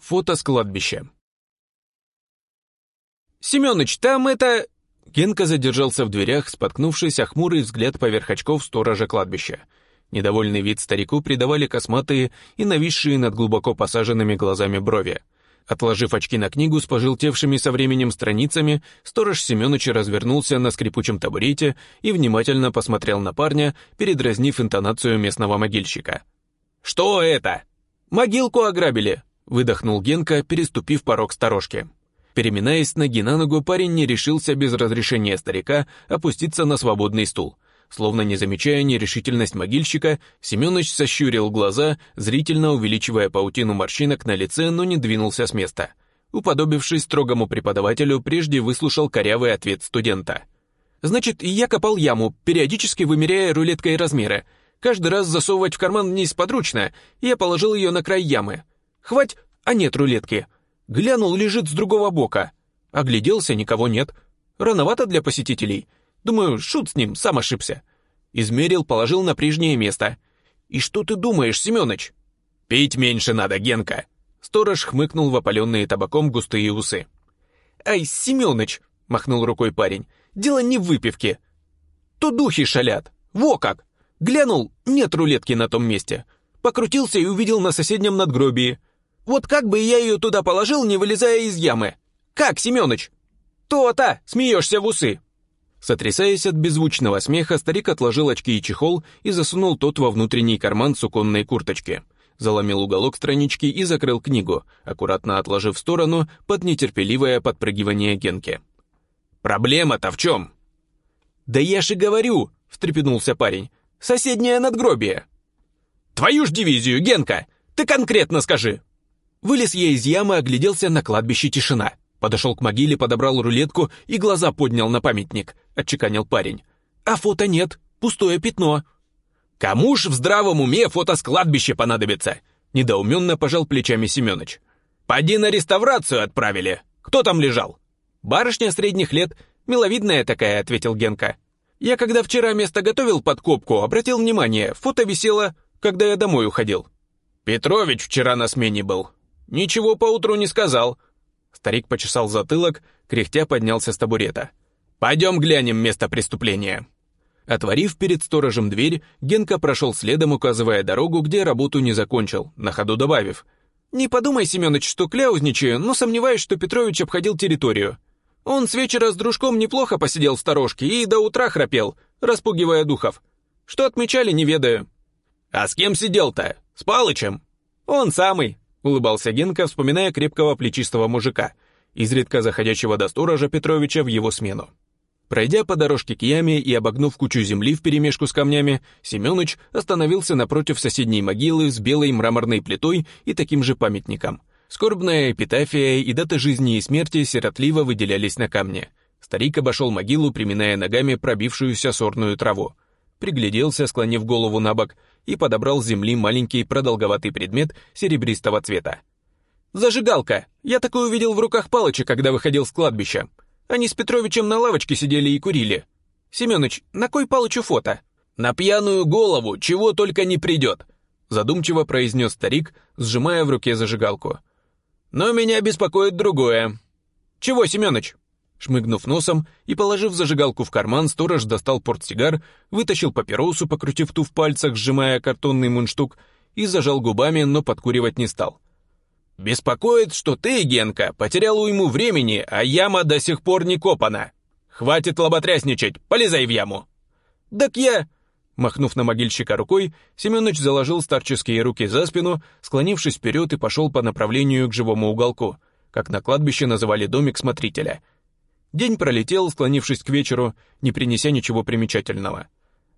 Фото с кладбища. «Семёныч, там это...» Генка задержался в дверях, споткнувшись о хмурый взгляд поверх очков сторожа кладбища. Недовольный вид старику придавали косматые и нависшие над глубоко посаженными глазами брови. Отложив очки на книгу с пожелтевшими со временем страницами, сторож Семёныч развернулся на скрипучем табурете и внимательно посмотрел на парня, передразнив интонацию местного могильщика. «Что это?» «Могилку ограбили», — выдохнул Генка, переступив порог сторожки. Переминаясь ноги на ногу, парень не решился без разрешения старика опуститься на свободный стул. Словно не замечая нерешительность могильщика, Семёныч сощурил глаза, зрительно увеличивая паутину морщинок на лице, но не двинулся с места. Уподобившись строгому преподавателю, прежде выслушал корявый ответ студента. «Значит, я копал яму, периодически вымеряя рулеткой размеры. Каждый раз засовывать в карман несподручно, я положил ее на край ямы. Хвать, а нет рулетки. Глянул, лежит с другого бока. Огляделся, никого нет. Рановато для посетителей». Думаю, шут с ним, сам ошибся. Измерил, положил на прежнее место. И что ты думаешь, Семёныч? Пить меньше надо, Генка. Сторож хмыкнул в опаленные табаком густые усы. Ай, Семёныч, махнул рукой парень, дело не в выпивке. То духи шалят. Во как! Глянул, нет рулетки на том месте. Покрутился и увидел на соседнем надгробии. Вот как бы я ее туда положил, не вылезая из ямы. Как, Семёныч? То-то, смеешься в усы. Сотрясаясь от беззвучного смеха, старик отложил очки и чехол и засунул тот во внутренний карман суконной курточки. Заломил уголок странички и закрыл книгу, аккуратно отложив в сторону под нетерпеливое подпрыгивание Генки. «Проблема-то в чем?» «Да я же говорю!» — встрепенулся парень. «Соседнее надгробие!» «Твою ж дивизию, Генка! Ты конкретно скажи!» Вылез я из ямы, огляделся на кладбище тишина. Подошел к могиле, подобрал рулетку и глаза поднял на памятник, отчеканил парень. А фото нет, пустое пятно. Кому ж в здравом уме фото с кладбища понадобится? Недоуменно пожал плечами Семенович. Поди на реставрацию отправили. Кто там лежал? Барышня средних лет, миловидная такая, ответил Генка. Я когда вчера место готовил под копку, обратил внимание, фото висело, когда я домой уходил. Петрович вчера на смене был. Ничего поутру не сказал. Старик почесал затылок, кряхтя поднялся с табурета. «Пойдем глянем место преступления». Отворив перед сторожем дверь, Генка прошел следом, указывая дорогу, где работу не закончил, на ходу добавив. «Не подумай, Семенович, что кляузничаю, но сомневаюсь, что Петрович обходил территорию. Он с вечера с дружком неплохо посидел в сторожке и до утра храпел, распугивая духов. Что отмечали, не ведаю». «А с кем сидел-то? С Палычем?» «Он самый. — улыбался Генка, вспоминая крепкого плечистого мужика, изредка заходящего до сторожа Петровича в его смену. Пройдя по дорожке к яме и обогнув кучу земли вперемешку с камнями, Семёныч остановился напротив соседней могилы с белой мраморной плитой и таким же памятником. Скорбная эпитафия и дата жизни и смерти сиротливо выделялись на камне. Старик обошел могилу, приминая ногами пробившуюся сорную траву. Пригляделся, склонив голову на бок, и подобрал с земли маленький продолговатый предмет серебристого цвета. «Зажигалка! Я такую увидел в руках Палыча, когда выходил с кладбища. Они с Петровичем на лавочке сидели и курили. Семёныч, на кой Палычу фото?» «На пьяную голову, чего только не придет!» задумчиво произнес старик, сжимая в руке зажигалку. «Но меня беспокоит другое». «Чего, Семёныч?» Шмыгнув носом и положив зажигалку в карман, сторож достал портсигар, вытащил папиросу, покрутив ту в пальцах, сжимая картонный мундштук, и зажал губами, но подкуривать не стал. «Беспокоит, что ты, Генка, потерял уйму времени, а яма до сих пор не копана. Хватит лоботрясничать, полезай в яму!» «Так я...» Махнув на могильщика рукой, Семенович заложил старческие руки за спину, склонившись вперед и пошел по направлению к живому уголку, как на кладбище называли домик смотрителя — День пролетел, склонившись к вечеру, не принеся ничего примечательного.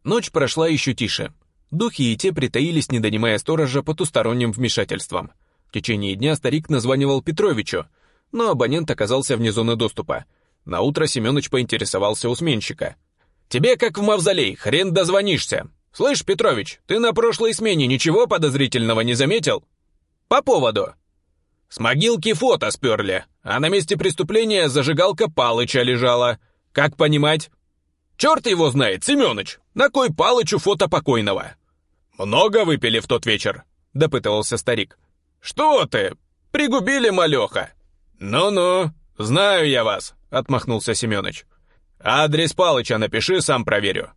Ночь прошла еще тише. Духи и те притаились, не донимая сторожа потусторонним вмешательством. В течение дня старик названивал Петровичу, но абонент оказался вне зоны доступа. На утро Семенович поинтересовался у сменщика. «Тебе как в мавзолей, хрен дозвонишься. Слышь, Петрович, ты на прошлой смене ничего подозрительного не заметил?» «По поводу». С могилки фото сперли, а на месте преступления зажигалка Палыча лежала. Как понимать? Черт его знает, Семёныч, на кой Палычу фото покойного? Много выпили в тот вечер? Допытывался старик. Что ты? Пригубили, малеха!» «Ну-ну, знаю я вас», — отмахнулся Семёныч. «Адрес Палыча напиши, сам проверю.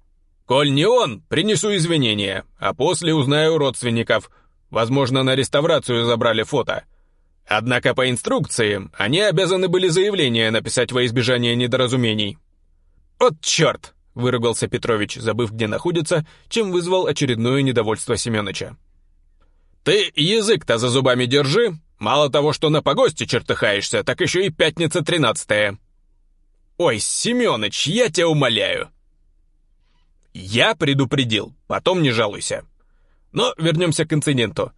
Коль не он, принесу извинения, а после узнаю родственников. Возможно, на реставрацию забрали фото. Однако по инструкции они обязаны были заявление написать во избежание недоразумений». «От черт!» — выругался Петрович, забыв, где находится, чем вызвал очередное недовольство Семёныча. «Ты язык-то за зубами держи. Мало того, что на погосте чертыхаешься, так еще и пятница тринадцатая». «Ой, Семёныч, я тебя умоляю!» «Я предупредил, потом не жалуйся. Но вернемся к инциденту.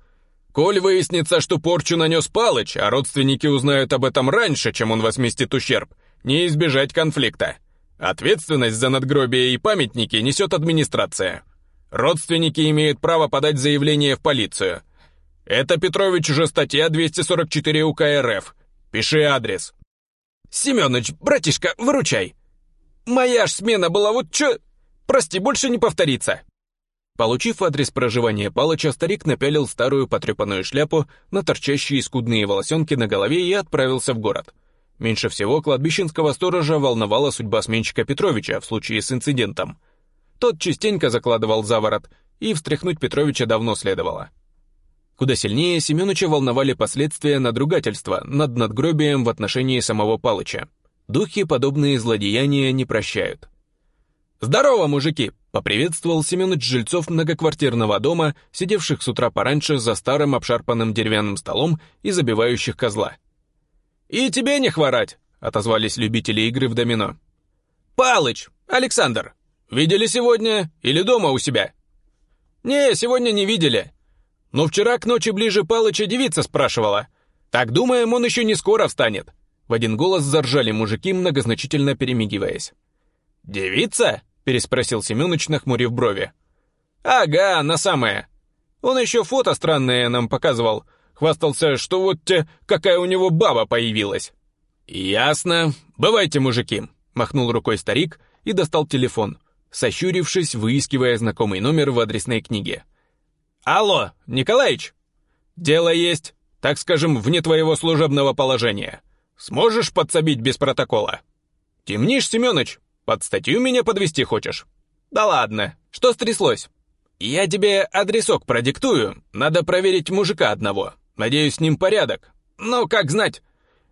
Коль выяснится, что порчу нанес Палыч, а родственники узнают об этом раньше, чем он возместит ущерб, не избежать конфликта. Ответственность за надгробие и памятники несет администрация. Родственники имеют право подать заявление в полицию, это, Петрович, уже статья 244 УК РФ. Пиши адрес. Семёныч, братишка, выручай. Моя ж смена была вот чё... Прости, больше не повторится. Получив адрес проживания Палыча, старик напялил старую потрепанную шляпу на торчащие скудные волосенки на голове и отправился в город. Меньше всего кладбищенского сторожа волновала судьба сменщика Петровича в случае с инцидентом. Тот частенько закладывал заворот, и встряхнуть Петровича давно следовало. Куда сильнее Семеновича волновали последствия надругательства над надгробием в отношении самого Палыча. Духи подобные злодеяния не прощают. «Здорово, мужики!» — поприветствовал Семенович жильцов многоквартирного дома, сидевших с утра пораньше за старым обшарпанным деревянным столом и забивающих козла. «И тебе не хворать!» — отозвались любители игры в домино. «Палыч! Александр! Видели сегодня или дома у себя?» «Не, сегодня не видели. Но вчера к ночи ближе Палыча девица спрашивала. Так думаем, он еще не скоро встанет. В один голос заржали мужики, многозначительно перемигиваясь. «Девица?» — переспросил Семенович, нахмурив брови. «Ага, на самое. Он еще фото странное нам показывал. Хвастался, что вот те, какая у него баба появилась». «Ясно. Бывайте, мужики», — махнул рукой старик и достал телефон, сощурившись, выискивая знакомый номер в адресной книге. «Алло, Николаич! Дело есть, так скажем, вне твоего служебного положения. Сможешь подсобить без протокола?» «Темнишь, Семёныч? Под статью меня подвести хочешь?» «Да ладно, что стряслось?» «Я тебе адресок продиктую, надо проверить мужика одного. Надеюсь, с ним порядок. Ну, как знать.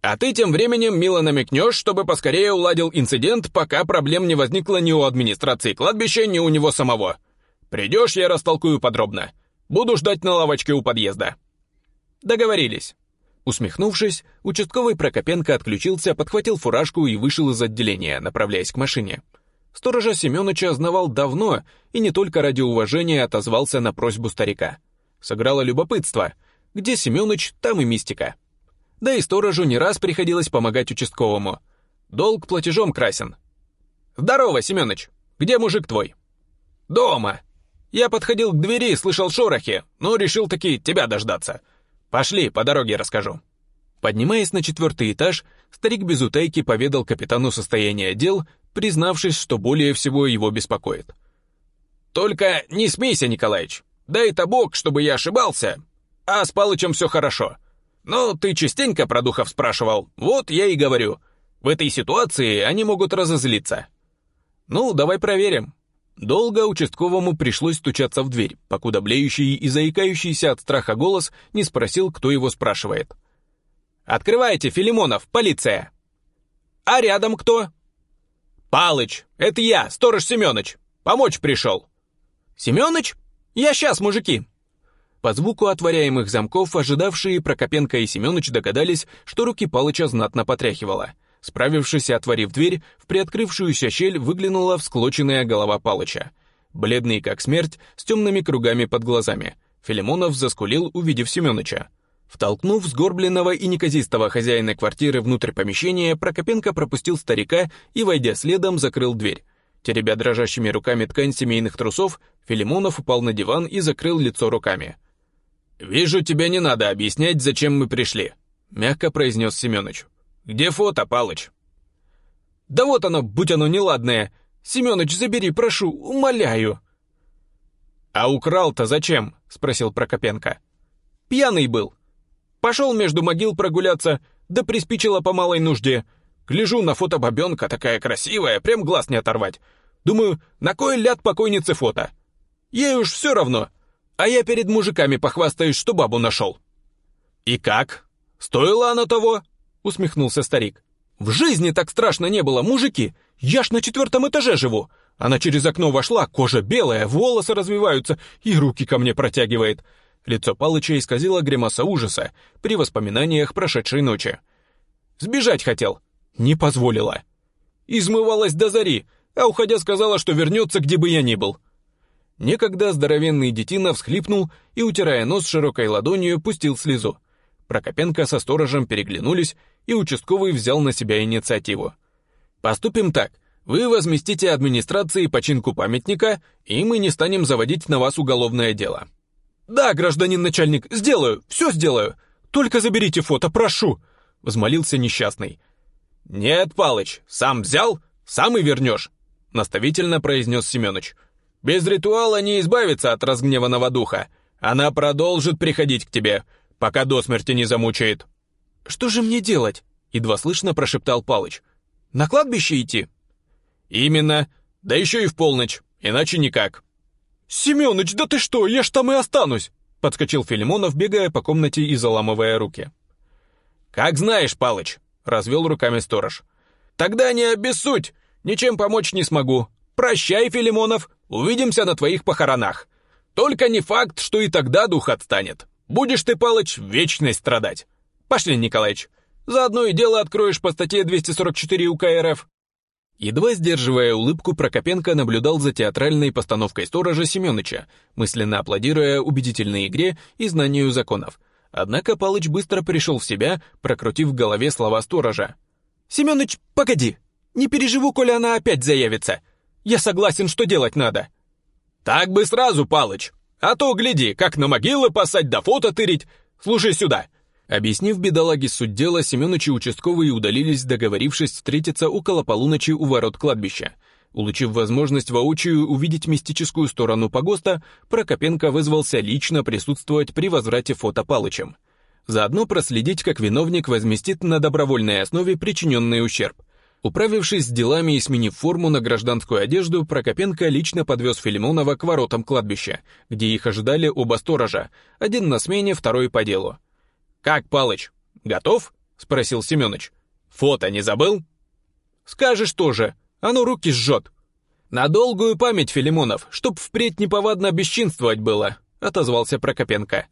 А ты тем временем мило намекнешь, чтобы поскорее уладил инцидент, пока проблем не возникло ни у администрации кладбища, ни у него самого. Придешь, я растолкую подробно. Буду ждать на лавочке у подъезда». «Договорились». Усмехнувшись, участковый Прокопенко отключился, подхватил фуражку и вышел из отделения, направляясь к машине. Сторожа Семеновича знавал давно и не только ради уважения отозвался на просьбу старика. Сыграло любопытство. Где Семенович, там и мистика. Да и сторожу не раз приходилось помогать участковому. Долг платежом красен. «Здорово, Семенович! Где мужик твой?» «Дома!» Я подходил к двери слышал шорохи, но решил таки тебя дождаться. Пошли, по дороге расскажу». Поднимаясь на четвертый этаж, старик без утайки поведал капитану состояние дел, признавшись, что более всего его беспокоит. «Только не смейся, Николаич. Дай-то Бог, чтобы я ошибался. А с Палычем все хорошо. Но ты частенько про духов спрашивал, вот я и говорю. В этой ситуации они могут разозлиться. Ну, давай проверим. Долго участковому пришлось стучаться в дверь, покуда блеющий и заикающийся от страха голос не спросил, кто его спрашивает. «Открывайте, Филимонов, полиция!» «А рядом кто?» «Палыч, это я, сторож Семёныч. Помочь пришел». «Семёныч? Я сейчас, мужики!» По звуку отворяемых замков ожидавшие Прокопенко и Семёныч догадались, что руки Палыча знатно потряхивало — Справившись и отворив дверь, в приоткрывшуюся щель выглянула всклоченная голова Палыча. Бледный как смерть, с темными кругами под глазами. Филимонов заскулил, увидев Семёныча. Втолкнув сгорбленного и неказистого хозяина квартиры внутрь помещения, Прокопенко пропустил старика и, войдя следом, закрыл дверь. Теребя дрожащими руками ткань семейных трусов, Филимонов упал на диван и закрыл лицо руками. «Вижу, тебе не надо объяснять, зачем мы пришли», — мягко произнес Семёныч. «Где фото, Палыч?» «Да вот оно, будь оно неладное! Семёныч, забери, прошу, умоляю!» «А украл-то зачем?» — спросил Прокопенко. «Пьяный был». Пошел между могил прогуляться, да приспичило по малой нужде. Гляжу на фото бабенка, такая красивая, прям глаз не оторвать. Думаю, на кой ляд покойницы фото? Ей уж все равно. А я перед мужиками похвастаюсь, что бабу нашел. «И как? Стоило оно того?» — усмехнулся старик. «В жизни так страшно не было, мужики! Я ж на четвертом этаже живу! Она через окно вошла, кожа белая, волосы развиваются и руки ко мне протягивает. Лицо Палыча исказило гримаса ужаса при воспоминаниях прошедшей ночи. Сбежать хотел. Не позволила. Измывалась до зари, а уходя сказала, что вернется, где бы я ни был. Некогда здоровенный детина всхлипнул и, утирая нос широкой ладонью, пустил слезу. Прокопенко со сторожем переглянулись, и участковый взял на себя инициативу. «Поступим так. Вы возместите администрации починку памятника, и мы не станем заводить на вас уголовное дело». «Да, гражданин начальник, сделаю, все сделаю. Только заберите фото, прошу», — взмолился несчастный. «Нет, Палыч, сам взял, сам и вернешь», — наставительно произнес Семенович. «Без ритуала не избавиться от разгневанного духа. Она продолжит приходить к тебе, пока до смерти не замучает». «Что же мне делать?» — едва слышно прошептал Палыч. «На кладбище идти?» «Именно. Да еще и в полночь, иначе никак». «Семёныч, да ты что, я ж там и останусь!» Подскочил Филимонов, бегая по комнате и заламывая руки. «Как знаешь, Палыч», — развел руками сторож. «Тогда не обессудь, ничем помочь не смогу. Прощай, Филимонов, увидимся на твоих похоронах. Только не факт, что и тогда дух отстанет. Будешь ты, Палыч, вечность страдать. Пошли, Николаич, заодно и дело откроешь по статье 244 УК РФ». Едва сдерживая улыбку, Прокопенко наблюдал за театральной постановкой сторожа Семёныча, мысленно аплодируя убедительной игре и знанию законов. Однако Палыч быстро пришел в себя, прокрутив в голове слова сторожа. «Семёныч, погоди! Не переживу, коли она опять заявится! Я согласен, что делать надо!» «Так бы сразу, Палыч! А то, гляди, как на могилы пасать да фото тырить! Слушай сюда! Объяснив бедолаге суть дела, Семенович и участковые удалились, договорившись встретиться около полуночи у ворот кладбища. Улучив возможность воочию увидеть мистическую сторону погоста, Прокопенко вызвался лично присутствовать при возврате фото Палычем. Заодно проследить, как виновник возместит на добровольной основе причиненный ущерб. Управившись с делами и сменив форму на гражданскую одежду, Прокопенко лично подвез Филимонова к воротам кладбища, где их ожидали оба сторожа, один на смене, второй по делу. «Как, Палыч, готов?» — спросил Семёныч. «Фото не забыл?» «Скажешь тоже, оно руки жжет». «На долгую память, Филимонов, чтоб впредь неповадно бесчинствовать было», — отозвался Прокопенко.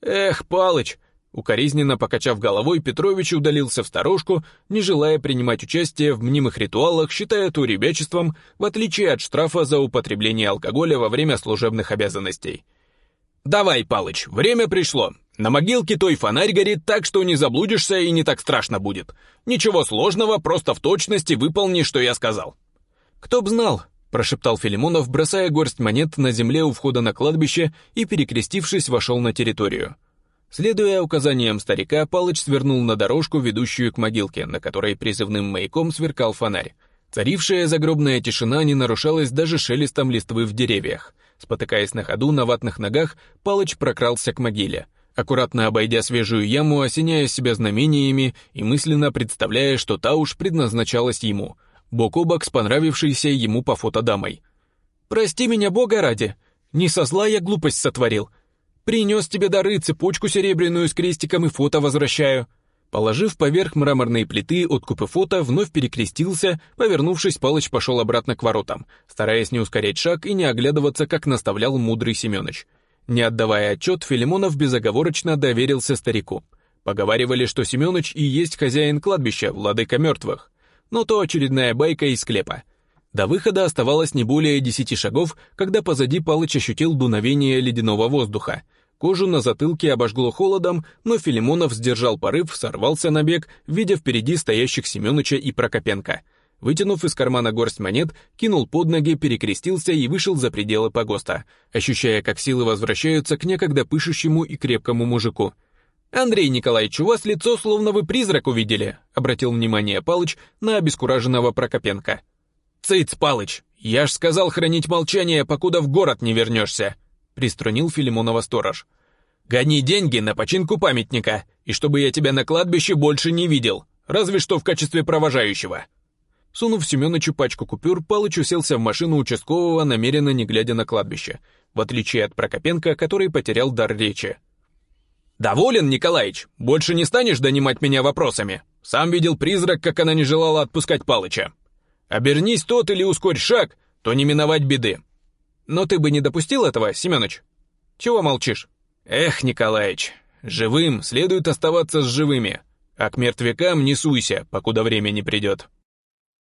«Эх, Палыч!» Укоризненно покачав головой, Петрович удалился в сторожку, не желая принимать участие в мнимых ритуалах, считая то ребячеством, в отличие от штрафа за употребление алкоголя во время служебных обязанностей. «Давай, Палыч, время пришло. На могилке той фонарь горит так, что не заблудишься и не так страшно будет. Ничего сложного, просто в точности выполни, что я сказал». «Кто б знал», — прошептал Филимонов, бросая горсть монет на земле у входа на кладбище и, перекрестившись, вошел на территорию. Следуя указаниям старика, Палыч свернул на дорожку, ведущую к могилке, на которой призывным маяком сверкал фонарь. Царившая загробная тишина не нарушалась даже шелестом листвы в деревьях. Спотыкаясь на ходу на ватных ногах, Палыч прокрался к могиле — аккуратно обойдя свежую яму, осеняя себя знамениями и мысленно представляя, что та уж предназначалась ему, бок о бок с понравившейся ему по фото дамой. «Прости меня, Бога ради, не со зла я глупость сотворил. Принес тебе дары, цепочку серебряную с крестиком и фото возвращаю». Положив поверх мраморной плиты откупы фото, вновь перекрестился, повернувшись, Палыч пошел обратно к воротам, стараясь не ускорять шаг и не оглядываться, как наставлял мудрый Семенович. Не отдавая отчет, Филимонов безоговорочно доверился старику. Поговаривали, что Семёныч и есть хозяин кладбища, владыка мертвых. Но то очередная байка из склепа. До выхода оставалось не более десяти шагов, когда позади Палыч ощутил дуновение ледяного воздуха. Кожу на затылке обожгло холодом, но Филимонов сдержал порыв, сорвался на бег, видя впереди стоящих Семёныча и Прокопенко — Вытянув из кармана горсть монет, кинул под ноги, перекрестился и вышел за пределы погоста, ощущая, как силы возвращаются к некогда пышущему и крепкому мужику. «Андрей Николаевич, у вас лицо, словно вы призрак увидели», — обратил внимание Палыч на обескураженного Прокопенко. «Цыц, Палыч, я ж сказал хранить молчание, покуда в город не вернешься», — приструнил Филимонова сторож. Гони деньги на починку памятника, и чтобы я тебя на кладбище больше не видел, разве что в качестве провожающего». Сунув Семёнычу пачку купюр, Палыч уселся в машину участкового, намеренно не глядя на кладбище, в отличие от Прокопенко, который потерял дар речи. «Доволен, Николаич? Больше не станешь донимать меня вопросами? Сам видел призрак, как она не желала отпускать Палыча. Обернись тот или ускорь шаг, то не миновать беды. Но ты бы не допустил этого, Семёныч? Чего молчишь? Эх, Николаич, живым следует оставаться с живыми, а к мертвякам не суйся, покуда время не придет».